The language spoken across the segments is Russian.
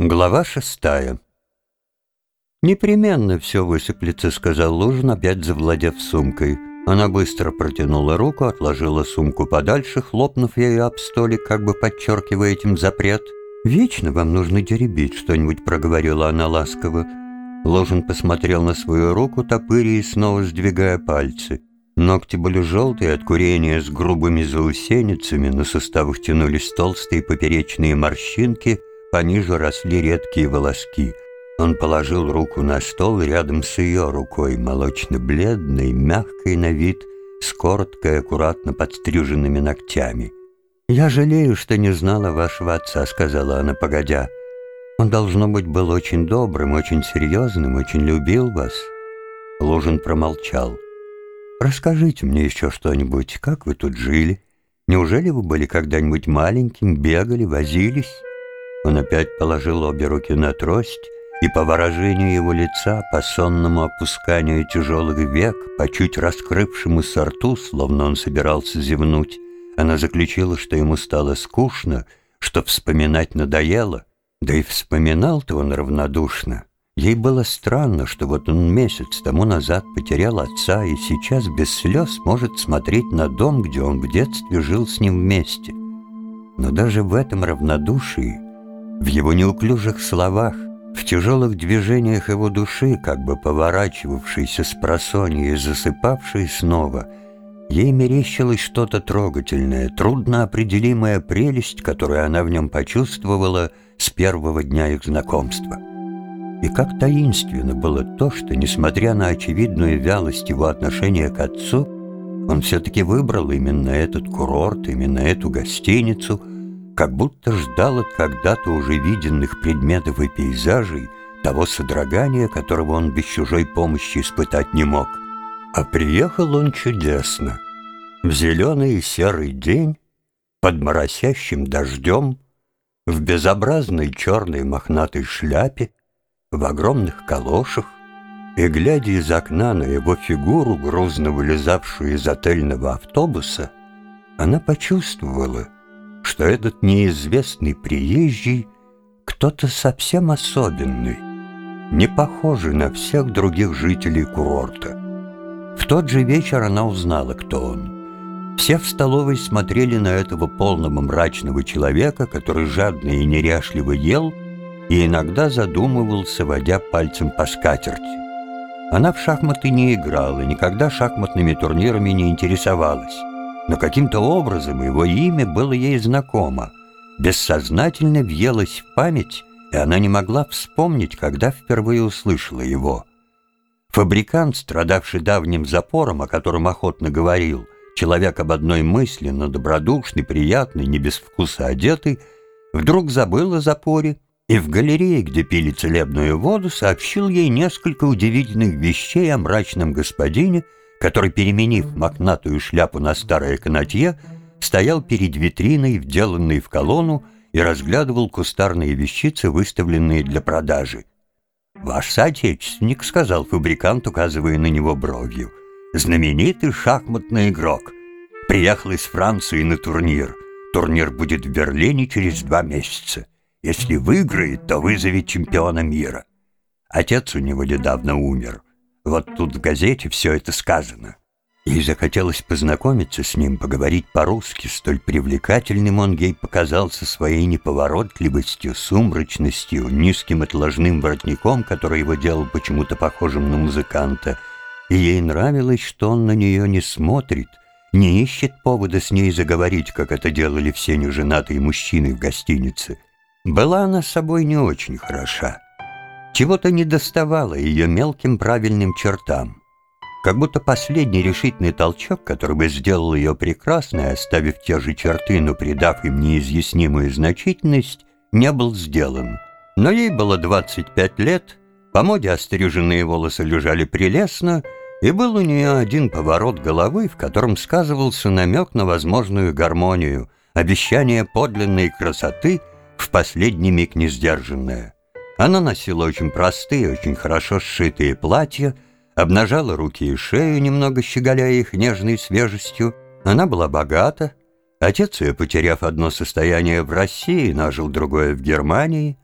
Глава шестая. «Непременно все высыплется», — сказал Лужин, опять завладев сумкой. Она быстро протянула руку, отложила сумку подальше, хлопнув ею об столик, как бы подчеркивая этим запрет. «Вечно вам нужно теребить что-нибудь», — проговорила она ласково. Ложин посмотрел на свою руку, топыря и снова сдвигая пальцы. Ногти были желтые от курения с грубыми заусеницами, на суставах тянулись толстые поперечные морщинки — Пониже росли редкие волоски. Он положил руку на стол рядом с ее рукой, молочно-бледной, мягкой на вид, с короткой, аккуратно подстриженными ногтями. «Я жалею, что не знала вашего отца», — сказала она, погодя. «Он, должно быть, был очень добрым, очень серьезным, очень любил вас». Лужин промолчал. «Расскажите мне еще что-нибудь, как вы тут жили? Неужели вы были когда-нибудь маленьким, бегали, возились?» Он опять положил обе руки на трость, и по выражению его лица, по сонному опусканию тяжелых век, по чуть раскрывшемуся рту, словно он собирался зевнуть, она заключила, что ему стало скучно, что вспоминать надоело, да и вспоминал-то он равнодушно. Ей было странно, что вот он месяц тому назад потерял отца и сейчас без слез может смотреть на дом, где он в детстве жил с ним вместе. Но даже в этом равнодушии в его неуклюжих словах, в тяжелых движениях его души, как бы поворачивавшейся с просонья и засыпавшей снова, ей мерещилось что-то трогательное, трудно определимая прелесть, которую она в нем почувствовала с первого дня их знакомства. И как таинственно было то, что, несмотря на очевидную вялость его отношения к отцу, он все-таки выбрал именно этот курорт, именно эту гостиницу — как будто ждал от когда-то уже виденных предметов и пейзажей того содрогания, которого он без чужой помощи испытать не мог. А приехал он чудесно. В зеленый и серый день, под моросящим дождем, в безобразной черной мохнатой шляпе, в огромных калошах, и, глядя из окна на его фигуру, грузно вылезавшую из отельного автобуса, она почувствовала — что этот неизвестный приезжий кто-то совсем особенный, не похожий на всех других жителей курорта. В тот же вечер она узнала, кто он. Все в столовой смотрели на этого полного мрачного человека, который жадно и неряшливо ел и иногда задумывался, водя пальцем по скатерти. Она в шахматы не играла, никогда шахматными турнирами не интересовалась но каким-то образом его имя было ей знакомо, бессознательно въелось в память, и она не могла вспомнить, когда впервые услышала его. Фабрикант, страдавший давним запором, о котором охотно говорил, человек об одной мысли, но добродушный, приятный, не без вкуса одетый, вдруг забыл о запоре и в галерее, где пили целебную воду, сообщил ей несколько удивительных вещей о мрачном господине, который, переменив мохнатую шляпу на старое канатье, стоял перед витриной, вделанной в колонну, и разглядывал кустарные вещицы, выставленные для продажи. «Ваш соотечественник», — сказал фабрикант, указывая на него бровью, — «знаменитый шахматный игрок. Приехал из Франции на турнир. Турнир будет в Берлине через два месяца. Если выиграет, то вызовет чемпиона мира. Отец у него недавно умер. Вот тут в газете все это сказано. Ей захотелось познакомиться с ним, поговорить по-русски, столь привлекательным он ей показался своей неповоротливостью, сумрачностью, низким отложным воротником, который его делал почему-то похожим на музыканта. И ей нравилось, что он на нее не смотрит, не ищет повода с ней заговорить, как это делали все неженатые мужчины в гостинице. Была она собой не очень хороша. Чего-то не доставало ее мелким правильным чертам. Как будто последний решительный толчок, который бы сделал ее прекрасной, оставив те же черты, но придав им неизъяснимую значительность, не был сделан. Но ей было 25 лет, по моде остриженные волосы лежали прелестно, и был у нее один поворот головы, в котором сказывался намек на возможную гармонию, обещание подлинной красоты, в последний миг не сдержанное. Она носила очень простые, очень хорошо сшитые платья, обнажала руки и шею, немного щеголяя их нежной свежестью. Она была богата. Отец ее, потеряв одно состояние в России, нажил другое в Германии.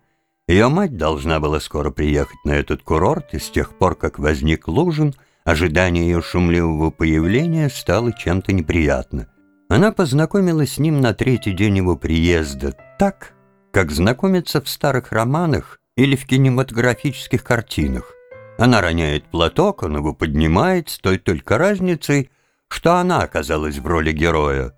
Ее мать должна была скоро приехать на этот курорт, и с тех пор, как возник Лужин, ожидание ее шумливого появления стало чем-то неприятно. Она познакомилась с ним на третий день его приезда так, как знакомиться в старых романах или в кинематографических картинах. Она роняет платок, он его поднимает, с той только разницей, что она оказалась в роли героя.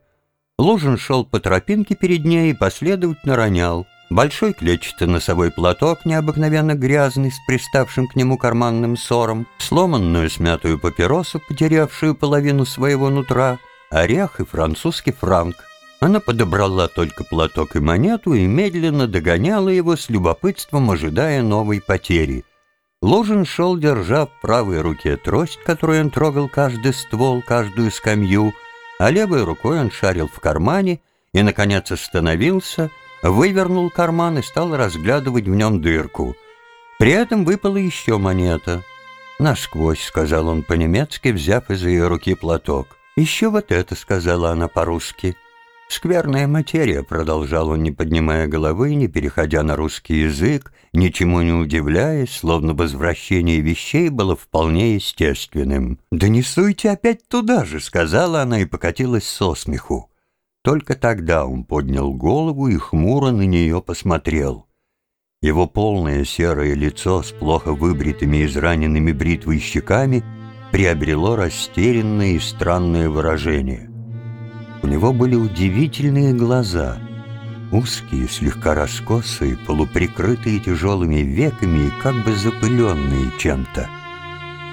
Лужин шел по тропинке перед ней и последовательно ронял – Большой клетчатый носовой платок, необыкновенно грязный, с приставшим к нему карманным ссором, сломанную смятую папиросу, потерявшую половину своего нутра, орех и французский франк. Она подобрала только платок и монету и медленно догоняла его с любопытством, ожидая новой потери. Ложин шел, держа в правой руке трость, которой он трогал каждый ствол, каждую скамью, а левой рукой он шарил в кармане и, наконец, остановился — вывернул карман и стал разглядывать в нем дырку. При этом выпала еще монета. «Насквозь», — сказал он по-немецки, взяв из ее руки платок. «Еще вот это», — сказала она по-русски. «Скверная материя», — продолжал он, не поднимая головы, не переходя на русский язык, ничему не удивляясь, словно возвращение вещей было вполне естественным. «Да не суйте опять туда же», — сказала она и покатилась со смеху. Только тогда он поднял голову и хмуро на нее посмотрел. Его полное серое лицо с плохо выбритыми и израненными бритвой щеками приобрело растерянное и странное выражение. У него были удивительные глаза, узкие, слегка раскосые, полуприкрытые тяжелыми веками и как бы запыленные чем-то.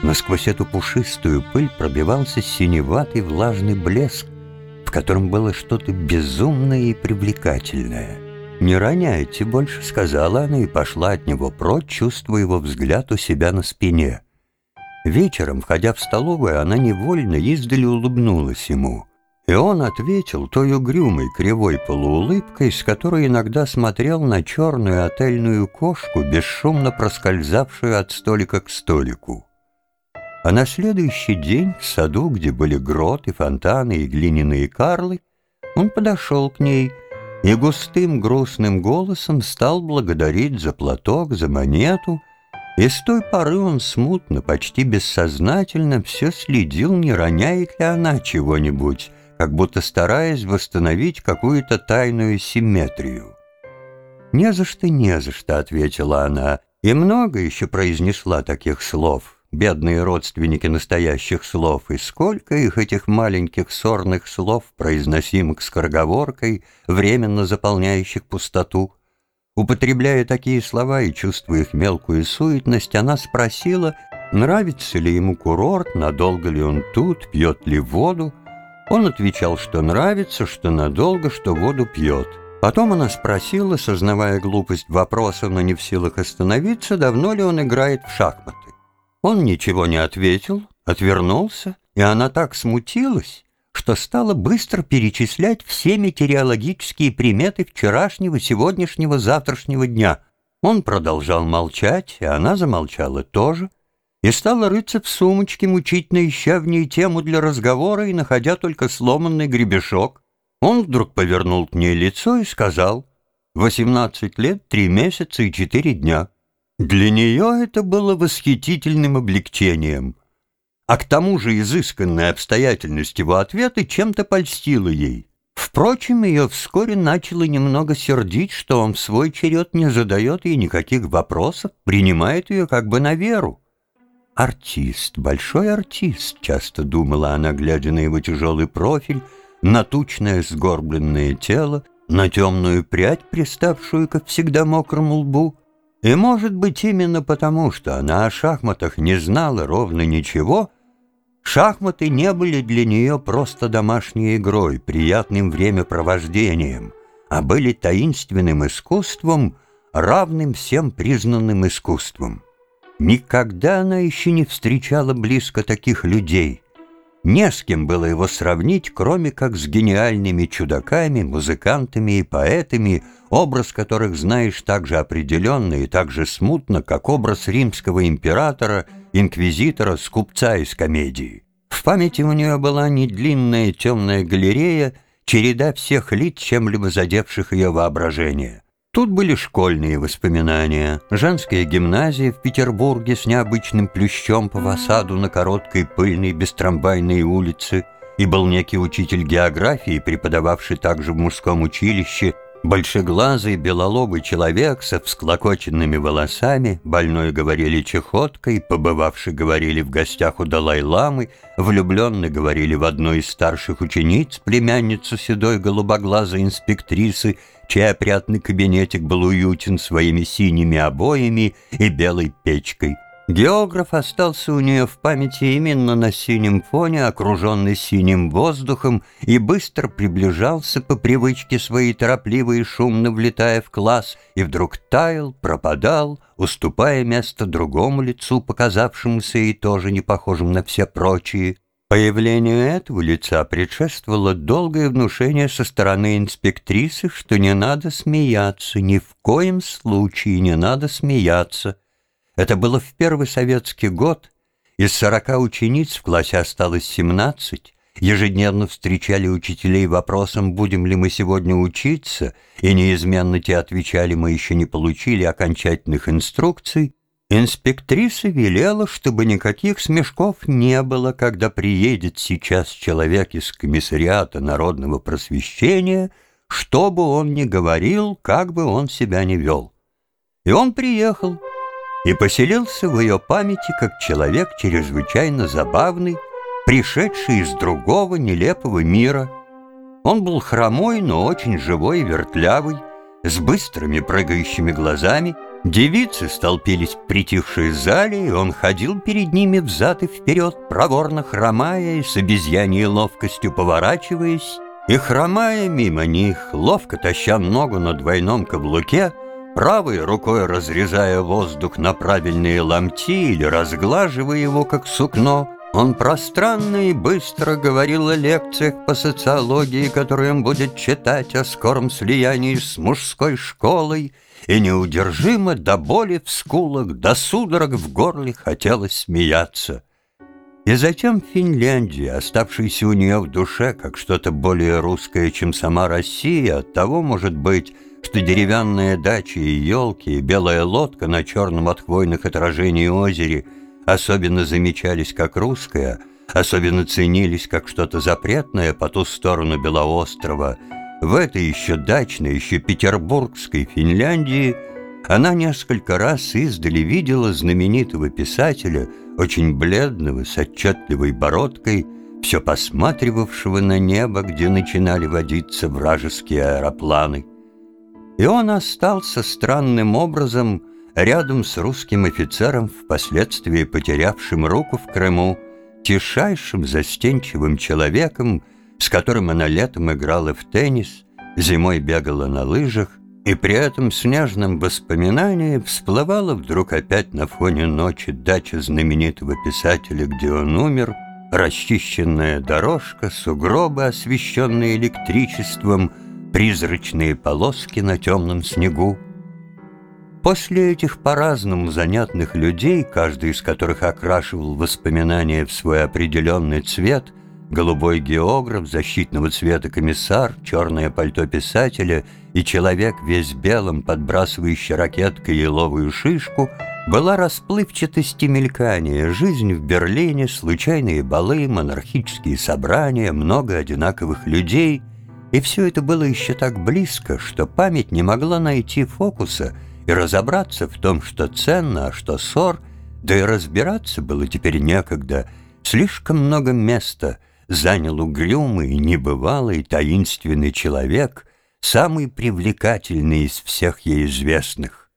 Но сквозь эту пушистую пыль пробивался синеватый влажный блеск, котором было что-то безумное и привлекательное. «Не роняйте больше», — сказала она и пошла от него прочь, чувствуя его взгляд у себя на спине. Вечером, входя в столовую, она невольно издали улыбнулась ему. И он ответил той угрюмой кривой полуулыбкой, с которой иногда смотрел на черную отельную кошку, бесшумно проскользавшую от столика к столику. А на следующий день в саду, где были гроты, фонтаны и глиняные карлы, он подошел к ней и густым грустным голосом стал благодарить за платок, за монету, и с той поры он смутно, почти бессознательно все следил, не роняет ли она чего-нибудь, как будто стараясь восстановить какую-то тайную симметрию. «Не за что, не за что», — ответила она, и много еще произнесла таких слов — бедные родственники настоящих слов, и сколько их этих маленьких сорных слов, произносимых скороговоркой, временно заполняющих пустоту. Употребляя такие слова и чувствуя их мелкую суетность, она спросила, нравится ли ему курорт, надолго ли он тут, пьет ли воду. Он отвечал, что нравится, что надолго, что воду пьет. Потом она спросила, сознавая глупость вопроса, но не в силах остановиться, давно ли он играет в шахматы. Он ничего не ответил, отвернулся, и она так смутилась, что стала быстро перечислять все метеорологические приметы вчерашнего, сегодняшнего, завтрашнего дня. Он продолжал молчать, и она замолчала тоже, и стала рыться в сумочке, мучительно ища в ней тему для разговора и находя только сломанный гребешок. Он вдруг повернул к ней лицо и сказал «Восемнадцать лет, три месяца и четыре дня». Для нее это было восхитительным облегчением. А к тому же изысканная обстоятельность его ответа чем-то польстила ей. Впрочем, ее вскоре начало немного сердить, что он в свой черед не задает ей никаких вопросов, принимает ее как бы на веру. «Артист, большой артист», — часто думала она, глядя на его тяжелый профиль, на тучное сгорбленное тело, на темную прядь, приставшую ко всегда мокрому лбу — и, может быть, именно потому, что она о шахматах не знала ровно ничего, шахматы не были для нее просто домашней игрой, приятным времяпровождением, а были таинственным искусством, равным всем признанным искусством. Никогда она еще не встречала близко таких людей, не с кем было его сравнить, кроме как с гениальными чудаками, музыкантами и поэтами, образ которых знаешь так же определенно и так же смутно, как образ римского императора, инквизитора, скупца из комедии. В памяти у нее была не длинная темная галерея, череда всех лиц, чем-либо задевших ее воображение. Тут были школьные воспоминания. Женская гимназия в Петербурге с необычным плющом по фасаду на короткой пыльной бестрамбайной улице. И был некий учитель географии, преподававший также в мужском училище, Большеглазый белолобый человек со всклокоченными волосами, больной говорили чехоткой, побывавший говорили в гостях у Далай-ламы, влюбленный говорили в одну из старших учениц, племянницу седой голубоглазой инспектрисы, чей опрятный кабинетик был уютен своими синими обоями и белой печкой. Географ остался у нее в памяти именно на синем фоне, окруженный синим воздухом, и быстро приближался по привычке своей торопливо и шумно влетая в класс, и вдруг таял, пропадал, уступая место другому лицу, показавшемуся и тоже не похожим на все прочие. Появлению этого лица предшествовало долгое внушение со стороны инспектрисы, что не надо смеяться, ни в коем случае не надо смеяться — это было в первый советский год. Из сорока учениц в классе осталось семнадцать. Ежедневно встречали учителей вопросом, будем ли мы сегодня учиться, и неизменно те отвечали, мы еще не получили окончательных инструкций. Инспектриса велела, чтобы никаких смешков не было, когда приедет сейчас человек из комиссариата народного просвещения, что бы он ни говорил, как бы он себя ни вел. И он приехал и поселился в ее памяти как человек чрезвычайно забавный, пришедший из другого нелепого мира. Он был хромой, но очень живой и вертлявый, с быстрыми прыгающими глазами. Девицы столпились в притихшей зале, и он ходил перед ними взад и вперед, проворно хромая и с обезьяньей ловкостью поворачиваясь, и хромая мимо них, ловко таща ногу на двойном каблуке, правой рукой разрезая воздух на правильные ломти или разглаживая его, как сукно, он пространно и быстро говорил о лекциях по социологии, которые он будет читать о скором слиянии с мужской школой, и неудержимо до боли в скулах, до судорог в горле хотелось смеяться. И затем Финляндия, оставшаяся у нее в душе как что-то более русское, чем сама Россия, от того, может быть, что деревянные дачи и елки, и белая лодка на черном от хвойных отражений озере особенно замечались как русская, особенно ценились как что-то запретное по ту сторону Белоострова, в этой еще дачной, еще петербургской Финляндии она несколько раз издали видела знаменитого писателя, очень бледного, с отчетливой бородкой, все посматривавшего на небо, где начинали водиться вражеские аэропланы. И он остался странным образом рядом с русским офицером, впоследствии потерявшим руку в Крыму, тишайшим застенчивым человеком, с которым она летом играла в теннис, зимой бегала на лыжах, и при этом снежном воспоминании всплывала вдруг опять на фоне ночи дача знаменитого писателя, где он умер, расчищенная дорожка, сугробы, освещенные электричеством — призрачные полоски на темном снегу. После этих по-разному занятных людей, каждый из которых окрашивал воспоминания в свой определенный цвет, голубой географ, защитного цвета комиссар, черное пальто писателя и человек весь белым, подбрасывающий ракеткой еловую шишку, была расплывчатость и мелькание, жизнь в Берлине, случайные балы, монархические собрания, много одинаковых людей — и все это было еще так близко, что память не могла найти фокуса и разобраться в том, что ценно, а что ссор, да и разбираться было теперь некогда. Слишком много места занял угрюмый, небывалый, таинственный человек, самый привлекательный из всех ей известных.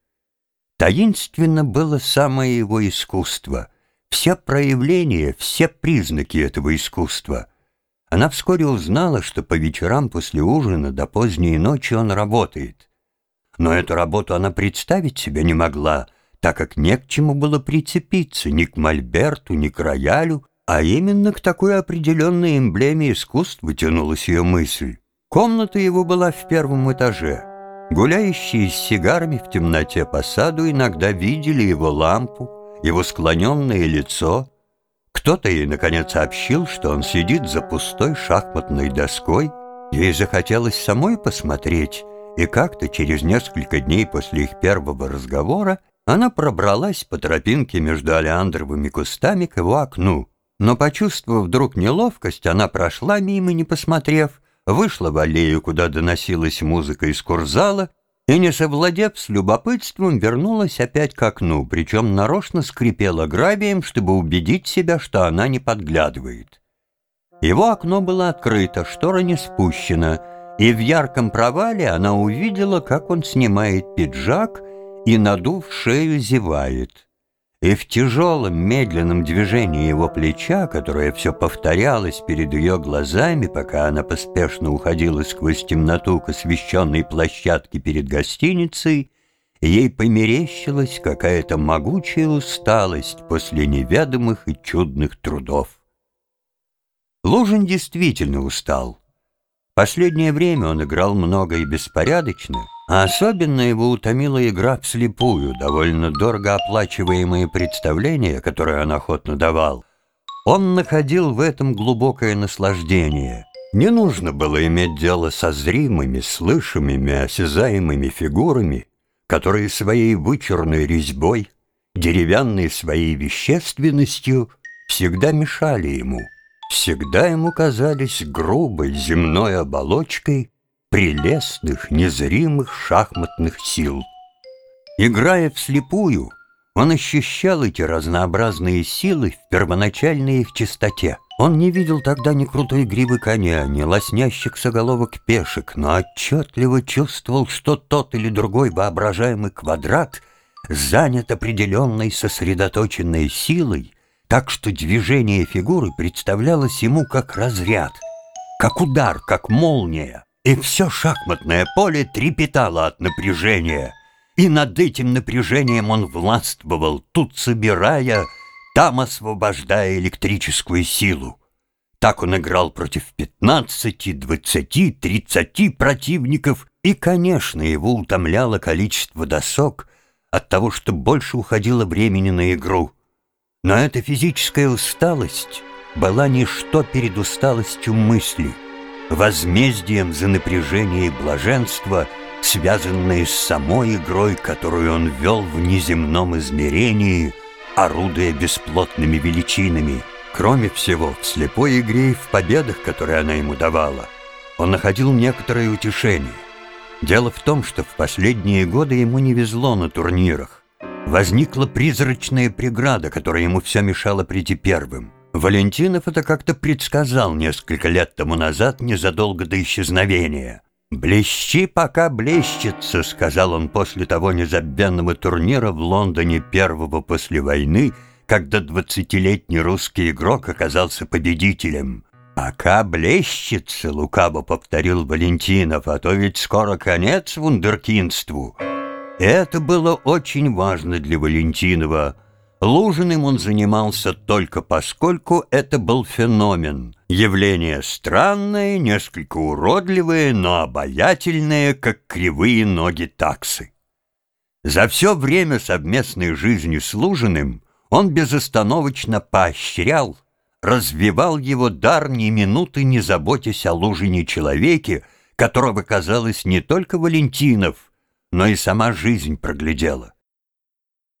Таинственно было самое его искусство, все проявления, все признаки этого искусства — она вскоре узнала, что по вечерам после ужина до поздней ночи он работает. Но эту работу она представить себе не могла, так как не к чему было прицепиться ни к мольберту, ни к роялю, а именно к такой определенной эмблеме искусства тянулась ее мысль. Комната его была в первом этаже. Гуляющие с сигарами в темноте по саду иногда видели его лампу, его склоненное лицо — кто-то ей, наконец, сообщил, что он сидит за пустой шахматной доской. Ей захотелось самой посмотреть, И как-то через несколько дней после их первого разговора она пробралась по тропинке между олеандровыми кустами к его окну. Но, почувствовав вдруг неловкость, она прошла мимо, не посмотрев, вышла в аллею, куда доносилась музыка из курзала, и, не совладев с любопытством, вернулась опять к окну, причем нарочно скрипела гравием, чтобы убедить себя, что она не подглядывает. Его окно было открыто, штора не спущена, и в ярком провале она увидела, как он снимает пиджак и, надув шею, зевает. И в тяжелом медленном движении его плеча, которое все повторялось перед ее глазами, пока она поспешно уходила сквозь темноту к освещенной площадке перед гостиницей, ей померещилась какая-то могучая усталость после неведомых и чудных трудов. Лужин действительно устал. Последнее время он играл много и беспорядочно, а особенно его утомила игра вслепую, довольно дорого оплачиваемые представления, которые он охотно давал. Он находил в этом глубокое наслаждение. Не нужно было иметь дело со зримыми, слышимыми, осязаемыми фигурами, которые своей вычурной резьбой, деревянной своей вещественностью всегда мешали ему всегда ему казались грубой земной оболочкой прелестных, незримых шахматных сил. Играя вслепую, он ощущал эти разнообразные силы в первоначальной их чистоте. Он не видел тогда ни крутой гривы коня, ни лоснящих соголовок пешек, но отчетливо чувствовал, что тот или другой воображаемый квадрат занят определенной сосредоточенной силой, так что движение фигуры представлялось ему как разряд, как удар, как молния, и все шахматное поле трепетало от напряжения, и над этим напряжением он властвовал, тут собирая, там освобождая электрическую силу. Так он играл против пятнадцати, двадцати, тридцати противников, и, конечно, его утомляло количество досок от того, что больше уходило времени на игру — но эта физическая усталость была ничто перед усталостью мысли, возмездием за напряжение и блаженство, связанные с самой игрой, которую он вел в неземном измерении, орудуя бесплотными величинами. Кроме всего, в слепой игре и в победах, которые она ему давала, он находил некоторое утешение. Дело в том, что в последние годы ему не везло на турнирах. Возникла призрачная преграда, которая ему все мешала прийти первым. Валентинов это как-то предсказал несколько лет тому назад, незадолго до исчезновения. «Блещи, пока блещется», — сказал он после того незабвенного турнира в Лондоне первого после войны, когда двадцатилетний русский игрок оказался победителем. «Пока блещется», — лукаво повторил Валентинов, «а то ведь скоро конец вундеркинству». Это было очень важно для Валентинова. Лужиным он занимался только поскольку это был феномен. Явление странное, несколько уродливое, но обаятельное, как кривые ноги таксы. За все время совместной жизни с Лужиным он безостановочно поощрял, развивал его дар ни минуты не заботясь о Лужине человеке, которого, казалось, не только Валентинов, но и сама жизнь проглядела.